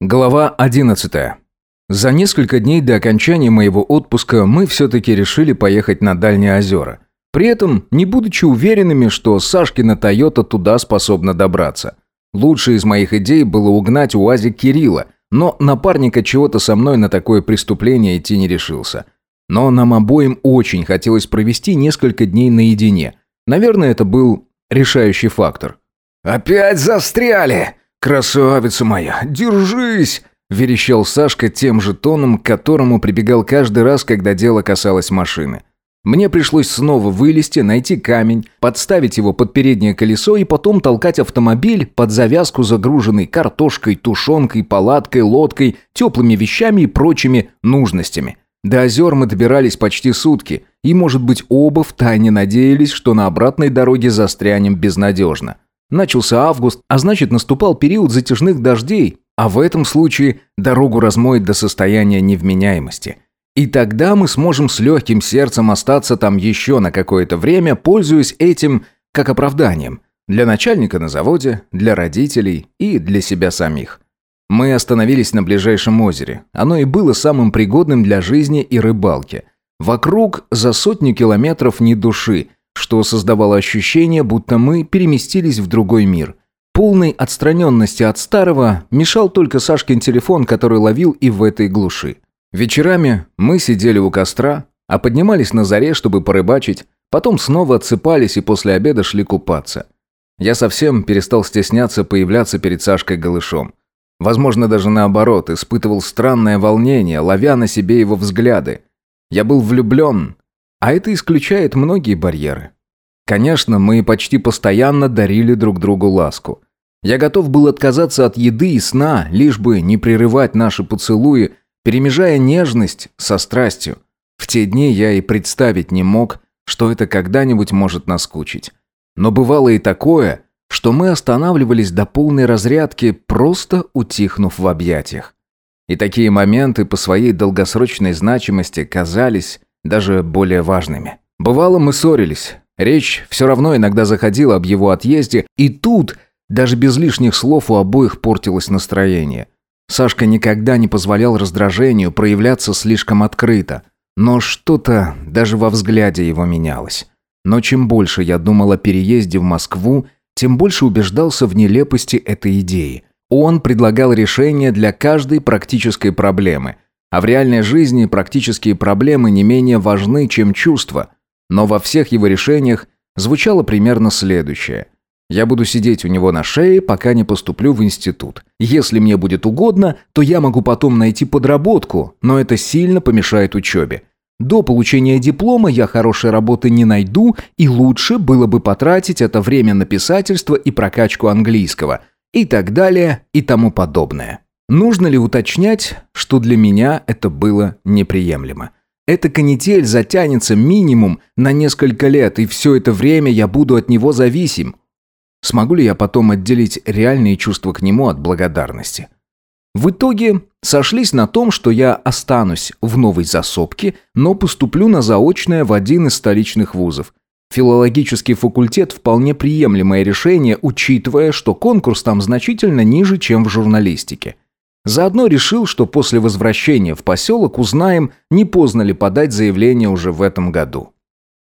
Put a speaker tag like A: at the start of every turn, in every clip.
A: Глава 11. За несколько дней до окончания моего отпуска мы все-таки решили поехать на Дальние озера. При этом, не будучи уверенными, что Сашкина Тойота туда способна добраться. Лучшей из моих идей было угнать УАЗик Кирилла, но напарника чего-то со мной на такое преступление идти не решился. Но нам обоим очень хотелось провести несколько дней наедине. Наверное, это был решающий фактор.
B: «Опять застряли!» «Красавица моя, держись!» – верещал Сашка тем же тоном, к которому прибегал каждый раз, когда дело касалось машины. Мне пришлось снова вылезти, найти камень, подставить его под переднее колесо и потом толкать автомобиль под завязку, загруженный картошкой, тушенкой, палаткой, лодкой, теплыми вещами и прочими нужностями. До озер мы добирались почти сутки, и, может быть, оба втайне надеялись, что на обратной дороге застрянем безнадежно. Начался август, а значит наступал период затяжных дождей, а в этом случае дорогу размоет до состояния невменяемости. И тогда мы сможем с легким сердцем остаться там еще на какое-то время, пользуясь этим как оправданием. Для начальника на заводе, для родителей и для себя самих. Мы остановились на ближайшем озере. Оно и было самым пригодным для жизни и рыбалки. Вокруг за сотню километров ни души – что создавало ощущение, будто мы переместились в другой мир. Полной отстраненности от старого мешал только Сашкин телефон, который ловил и в этой глуши. Вечерами мы сидели у костра, а поднимались на заре, чтобы порыбачить, потом снова отсыпались и после обеда шли купаться. Я совсем перестал стесняться появляться перед Сашкой голышом. Возможно, даже наоборот, испытывал странное волнение, ловя на себе его взгляды. Я был влюблен, а это исключает многие барьеры. Конечно, мы почти постоянно дарили друг другу ласку. Я готов был отказаться от еды и сна, лишь бы не прерывать наши поцелуи, перемежая нежность со страстью. В те дни я и представить не мог, что это когда-нибудь может наскучить. Но бывало и такое, что мы останавливались до полной разрядки, просто утихнув в объятиях. И такие моменты по своей долгосрочной значимости казались даже более важными. Бывало, мы ссорились. Речь все равно иногда заходила об его отъезде, и тут, даже без лишних слов, у обоих портилось настроение. Сашка никогда не позволял раздражению проявляться слишком открыто, но что-то даже во взгляде его менялось. Но чем больше я думал о переезде в Москву, тем больше убеждался в нелепости этой идеи. Он предлагал решение для каждой практической проблемы – а в реальной жизни практические проблемы не менее важны, чем чувства. Но во всех его решениях звучало примерно следующее. Я буду сидеть у него на шее, пока не поступлю в институт. Если мне будет угодно, то я могу потом найти подработку, но это сильно помешает учебе. До получения диплома я хорошей работы не найду, и лучше было бы потратить это время на писательство и прокачку английского, и так далее, и тому подобное. Нужно ли уточнять, что для меня это было неприемлемо? Эта канитель затянется минимум на несколько лет, и все это время я буду от него зависим. Смогу ли я потом отделить реальные чувства к нему от благодарности? В итоге сошлись на том, что я останусь в новой засобке, но поступлю на заочное в один из столичных вузов. Филологический факультет вполне приемлемое решение, учитывая, что конкурс там значительно ниже, чем в журналистике. Заодно решил, что после возвращения в поселок узнаем, не поздно ли подать заявление уже в этом году.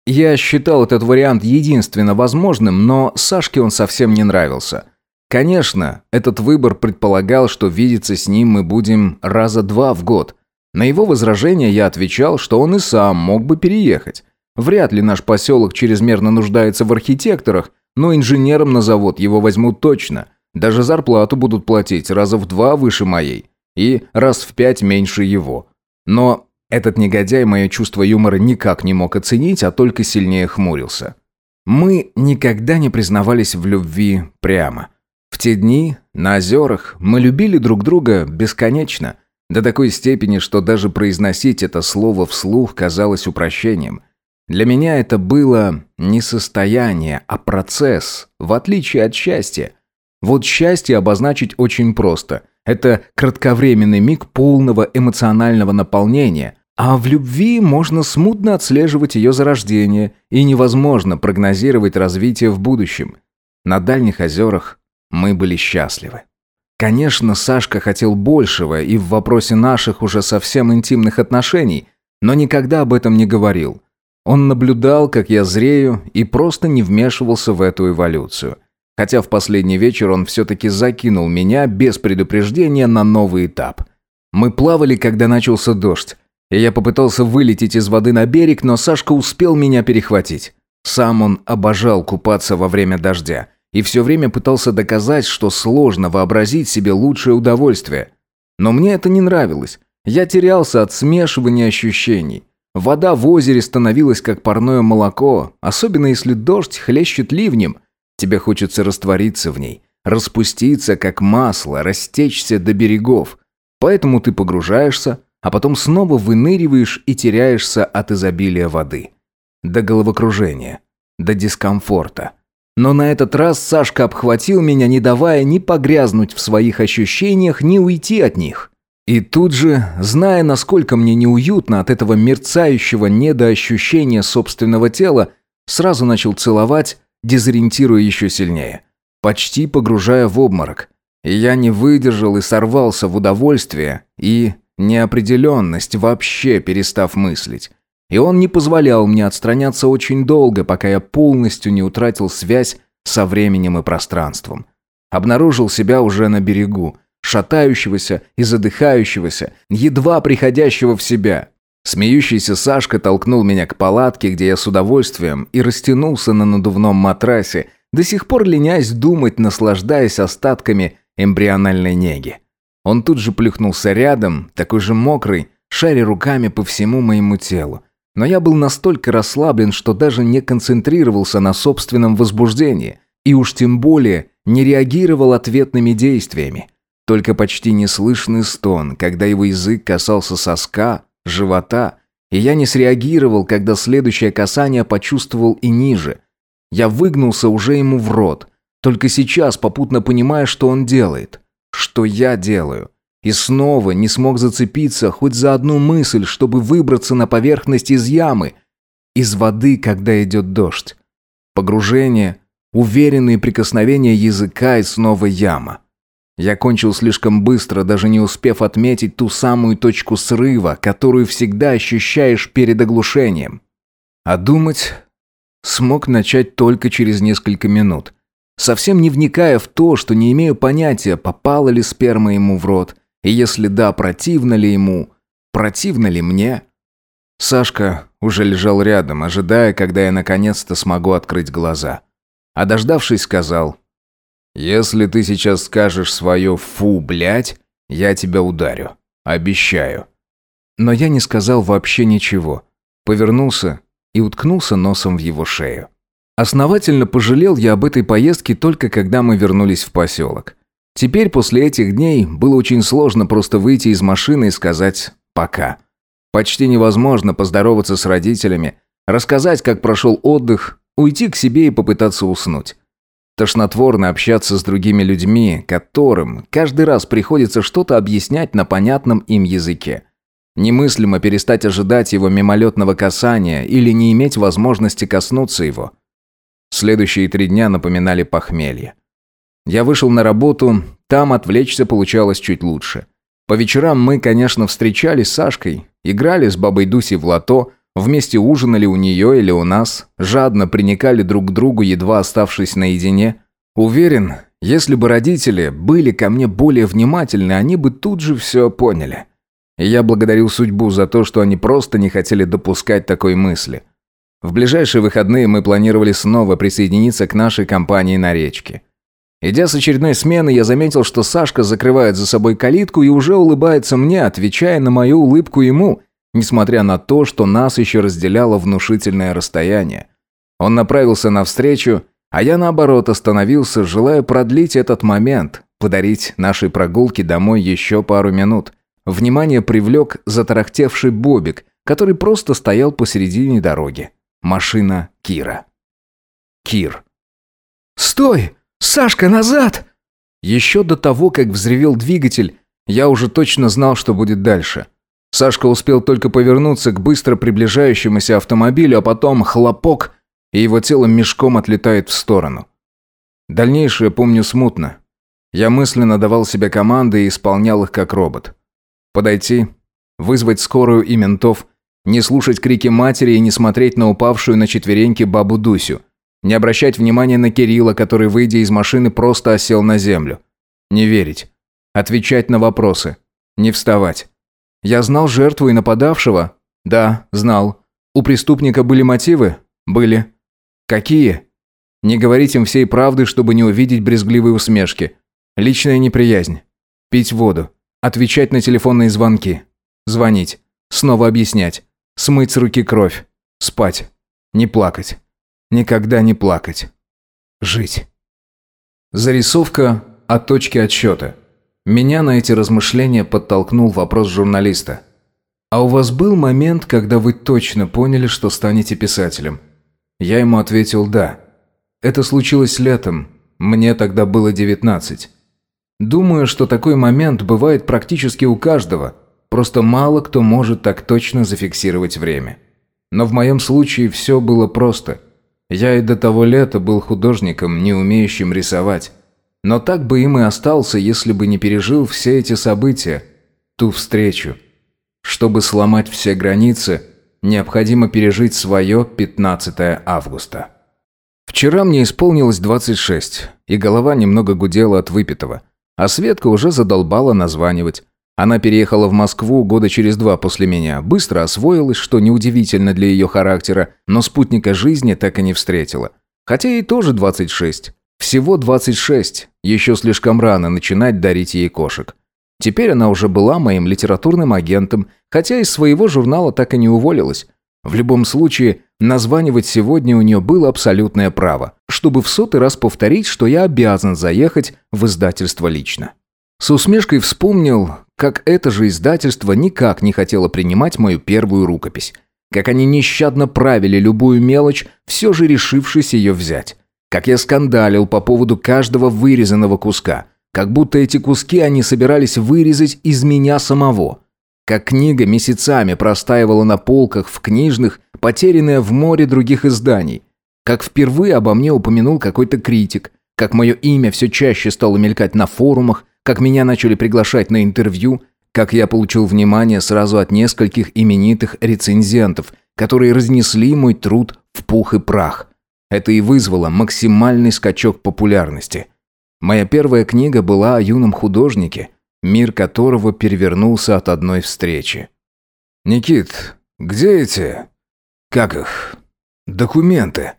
B: Я считал этот вариант единственно возможным, но Сашке он совсем не нравился. Конечно, этот выбор предполагал, что видеться с ним мы будем раза два в год. На его возражение я отвечал, что он и сам мог бы переехать. Вряд ли наш поселок чрезмерно нуждается в архитекторах, но инженером на завод его возьмут точно – даже зарплату будут платить раза в два выше моей и раз в пять меньше его. Но этот негодяй мое чувство юмора никак не мог оценить, а только сильнее хмурился. Мы никогда не признавались в любви прямо. В те дни на озерах мы любили друг друга бесконечно, до такой степени, что даже произносить это слово вслух казалось упрощением. Для меня это было не состояние, а процесс, в отличие от счастья. Вот счастье обозначить очень просто. Это кратковременный миг полного эмоционального наполнения, а в любви можно смутно отслеживать ее зарождение, и невозможно прогнозировать развитие в будущем. На дальних озерах мы были счастливы.
A: Конечно, Сашка хотел большего и в вопросе наших уже совсем интимных отношений, но никогда об этом не говорил. Он наблюдал, как я зрею, и просто не вмешивался в эту эволюцию. Хотя в последний вечер он все-таки закинул меня без предупреждения на новый этап. Мы плавали, когда начался дождь. И я попытался вылететь из воды на берег, но Сашка успел меня перехватить. Сам он обожал купаться во время дождя и все время пытался доказать, что сложно вообразить себе лучшее удовольствие. Но мне это не нравилось. Я терялся от смешивания ощущений. Вода в озере становилась как парное молоко, особенно если дождь хлещет ливнем. Тебе хочется раствориться в ней, распуститься как масло, растечься до берегов. Поэтому ты погружаешься, а потом снова выныриваешь и теряешься от изобилия воды. До головокружения, до дискомфорта. Но на этот раз Сашка обхватил меня, не давая ни погрязнуть в своих ощущениях, ни уйти от них. И тут же, зная, насколько мне неуютно от этого мерцающего недоощущения собственного тела, сразу начал целовать, дезориентируя еще сильнее, почти погружая в обморок. Я не выдержал и сорвался в удовольствие и неопределенность, вообще перестав мыслить. И он не позволял мне отстраняться очень долго, пока я полностью не утратил связь со временем и пространством. Обнаружил себя уже на берегу, шатающегося и задыхающегося, едва приходящего в себя. Смеющийся Сашка толкнул меня к палатке, где я с удовольствием и растянулся на надувном матрасе, до сих пор ленясь думать, наслаждаясь остатками эмбриональной неги. Он тут же плюхнулся рядом, такой же мокрый, шаря руками по всему моему телу. Но я был настолько расслаблен, что даже не концентрировался на собственном возбуждении, и уж тем более не реагировал ответными действиями. Только почти неслышный стон, когда его язык касался соска, живота, и я не среагировал, когда следующее касание почувствовал и ниже. Я выгнулся уже ему в рот, только сейчас попутно понимая, что он делает – что я делаю. И снова не смог зацепиться хоть за одну мысль, чтобы выбраться на поверхность из ямы. Из воды, когда идет дождь. Погружение, уверенные прикосновения языка и снова яма. Я кончил слишком быстро, даже не успев отметить ту самую точку срыва, которую всегда ощущаешь перед оглушением. А думать смог начать только через несколько минут совсем не вникая в то, что не имею понятия, попала ли сперма ему в рот, и если да, противно ли ему, противно ли мне. Сашка уже лежал рядом, ожидая, когда я наконец-то смогу открыть глаза. А дождавшись, сказал, «Если ты сейчас скажешь свое «фу, блядь», я тебя ударю. Обещаю». Но я не сказал вообще ничего. Повернулся и уткнулся носом в его шею. Основательно пожалел я об этой поездке только когда мы вернулись в поселок. Теперь после этих дней было очень сложно просто выйти из машины и сказать «пока». Почти невозможно поздороваться с родителями, рассказать, как прошел отдых, уйти к себе и попытаться уснуть. Тошнотворно общаться с другими людьми, которым каждый раз приходится что-то объяснять на понятном им языке. Немыслимо перестать ожидать его мимолетного касания или не иметь возможности коснуться его – Следующие три дня напоминали похмелье. Я вышел на работу, там отвлечься получалось чуть лучше. По вечерам мы, конечно, встречались с Сашкой, играли с бабой Дусей в лото, вместе ужинали у нее или у нас, жадно приникали друг к другу, едва оставшись наедине. Уверен, если бы родители были ко мне более внимательны, они бы тут же все поняли. И я благодарил судьбу за то, что они просто не хотели допускать такой мысли – в ближайшие выходные мы планировали снова присоединиться к нашей компании на речке. Идя с очередной смены, я заметил, что Сашка закрывает за собой калитку и уже улыбается мне, отвечая на мою улыбку ему, несмотря на то, что нас еще разделяло внушительное расстояние. Он направился навстречу, а я, наоборот, остановился, желая продлить этот момент, подарить нашей прогулке домой еще пару минут. Внимание привлек затарахтевший Бобик, который просто стоял посередине дороги. Машина Кира. Кир.
B: «Стой! Сашка, назад!»
A: Еще до того, как взревел двигатель, я уже точно знал, что будет дальше. Сашка успел только повернуться к быстро приближающемуся автомобилю, а потом хлопок, и его тело мешком отлетает в сторону. Дальнейшее помню смутно. Я мысленно давал себе команды и исполнял их как робот. Подойти, вызвать скорую и ментов, не слушать крики матери и не смотреть на упавшую на четвереньки бабу Дусю. Не обращать внимания на Кирилла, который, выйдя из машины, просто осел на землю. Не верить. Отвечать на вопросы. Не вставать. Я знал жертву и нападавшего? Да, знал. У преступника были мотивы? Были. Какие? Не говорить им всей правды, чтобы не увидеть брезгливые усмешки. Личная неприязнь. Пить воду. Отвечать на телефонные звонки. Звонить. Снова объяснять. Смыть с руки кровь. Спать. Не плакать. Никогда не плакать. Жить. Зарисовка от точки отсчета. Меня на эти размышления подтолкнул вопрос журналиста. «А у вас был момент, когда вы точно поняли, что станете писателем?» Я ему ответил «да». Это случилось летом. Мне тогда было 19. Думаю, что такой момент бывает практически у каждого. Просто мало кто может так точно зафиксировать время. Но в моем случае все было просто – я и до того лета был художником, не умеющим рисовать. Но так бы им и остался, если бы не пережил все эти события, ту встречу. Чтобы сломать все границы, необходимо пережить свое 15 августа. Вчера мне исполнилось 26, и голова немного гудела от выпитого. А Светка уже задолбала названивать. Она переехала в Москву года через два после меня, быстро освоилась, что неудивительно для ее характера, но спутника жизни так и не встретила. Хотя ей тоже 26. Всего 26. Еще слишком рано начинать дарить ей кошек. Теперь она уже была моим литературным агентом, хотя из своего журнала так и не уволилась. В любом случае, названивать сегодня у нее было абсолютное право, чтобы в сотый раз повторить, что я обязан заехать в издательство лично. С усмешкой вспомнил, как это же издательство никак не хотело принимать мою первую рукопись. Как они нещадно правили любую мелочь, все же решившись ее взять. Как я скандалил по поводу каждого вырезанного куска. Как будто эти куски они собирались вырезать из меня самого. Как книга месяцами простаивала на полках в книжных, потерянная в море других изданий. Как впервые обо мне упомянул какой-то критик. Как мое имя все чаще стало мелькать на форумах, как меня начали приглашать на интервью, как я получил внимание сразу от нескольких именитых рецензентов, которые разнесли мой труд в пух и прах. Это и вызвало максимальный скачок популярности. Моя первая книга была о юном художнике, мир которого перевернулся от одной встречи. «Никит, где эти... как их... документы?»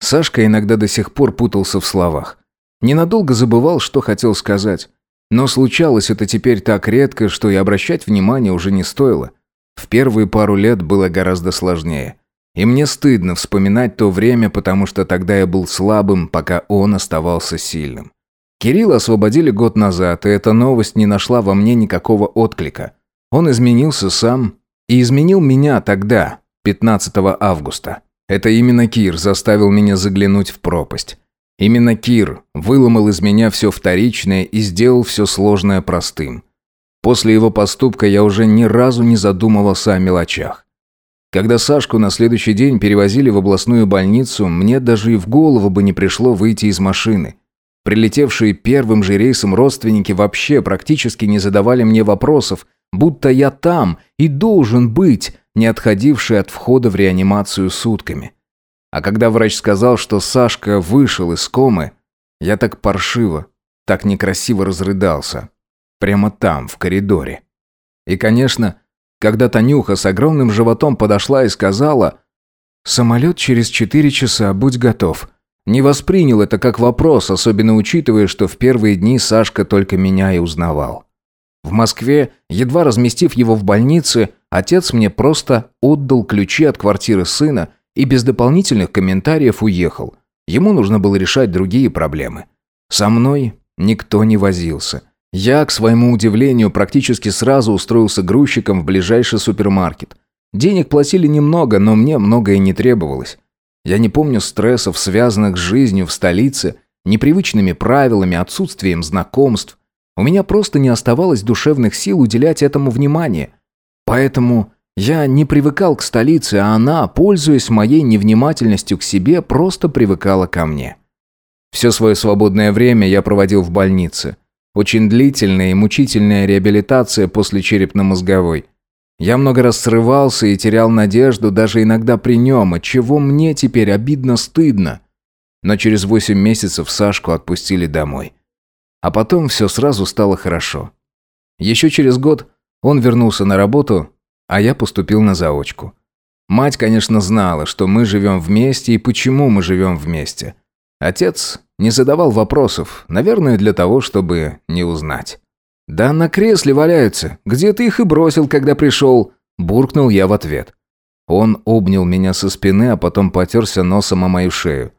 A: Сашка иногда до сих пор путался в словах. Ненадолго забывал, что хотел сказать. Но случалось это теперь так редко, что и обращать внимание уже не стоило. В первые пару лет было гораздо сложнее. И мне стыдно вспоминать то время, потому что тогда я был слабым, пока он оставался сильным. Кирилла освободили год назад, и эта новость не нашла во мне никакого отклика. Он изменился сам и изменил меня тогда, 15 августа. Это именно Кир заставил меня заглянуть в пропасть. Именно Кир выломал из меня все вторичное и сделал все сложное простым. После его поступка я уже ни разу не задумывался о мелочах. Когда Сашку на следующий день перевозили в областную больницу, мне даже и в голову бы не пришло выйти из машины. Прилетевшие первым же рейсом родственники вообще практически не задавали мне вопросов, будто я там и должен быть, не отходивший от входа в реанимацию сутками. А когда врач сказал, что Сашка вышел из комы, я так паршиво, так некрасиво разрыдался. Прямо там, в коридоре. И, конечно, когда Танюха с огромным животом подошла и сказала «Самолет через четыре часа, будь готов», не воспринял это как вопрос, особенно учитывая, что в первые дни Сашка только меня и узнавал. В Москве, едва разместив его в больнице, отец мне просто отдал ключи от квартиры сына и без дополнительных комментариев уехал. Ему нужно было решать другие проблемы. Со мной никто не возился. Я, к своему удивлению, практически сразу устроился грузчиком в ближайший супермаркет. Денег платили немного, но мне многое не требовалось. Я не помню стрессов, связанных с жизнью в столице, непривычными правилами, отсутствием знакомств. У меня просто не оставалось душевных сил уделять этому внимание. Поэтому я не привыкал к столице, а она, пользуясь моей невнимательностью к себе, просто привыкала ко мне. Все свое свободное время я проводил в больнице. Очень длительная и мучительная реабилитация после черепно-мозговой. Я много раз срывался и терял надежду даже иногда при нем, от чего мне теперь обидно-стыдно. Но через восемь месяцев Сашку отпустили домой. А потом все сразу стало хорошо. Еще через год он вернулся на работу, а я поступил на заочку. Мать, конечно, знала, что мы живем вместе и почему мы живем вместе. Отец не задавал вопросов, наверное, для того, чтобы не узнать. «Да на кресле валяются. Где ты их и бросил, когда пришел?» Буркнул я в ответ. Он обнял меня со спины, а потом потерся носом о мою шею.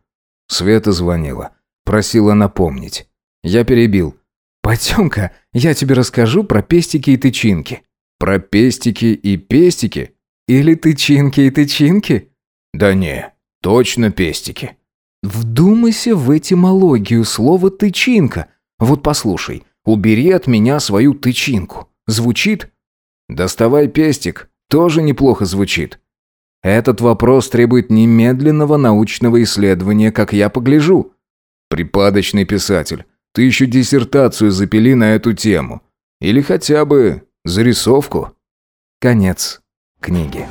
A: Света звонила. Просила напомнить. Я перебил. «Пойдем-ка, я тебе расскажу про пестики и тычинки». «Про пестики и пестики?» «Или тычинки и тычинки?»
B: «Да не, точно пестики».
A: «Вдумайся в этимологию слова «тычинка». Вот послушай, убери от меня свою тычинку. Звучит?» «Доставай пестик», тоже неплохо звучит. Этот вопрос требует немедленного научного исследования, как я погляжу. Припадочный писатель, ты еще диссертацию запили на эту тему. Или хотя бы зарисовку. Конец книги.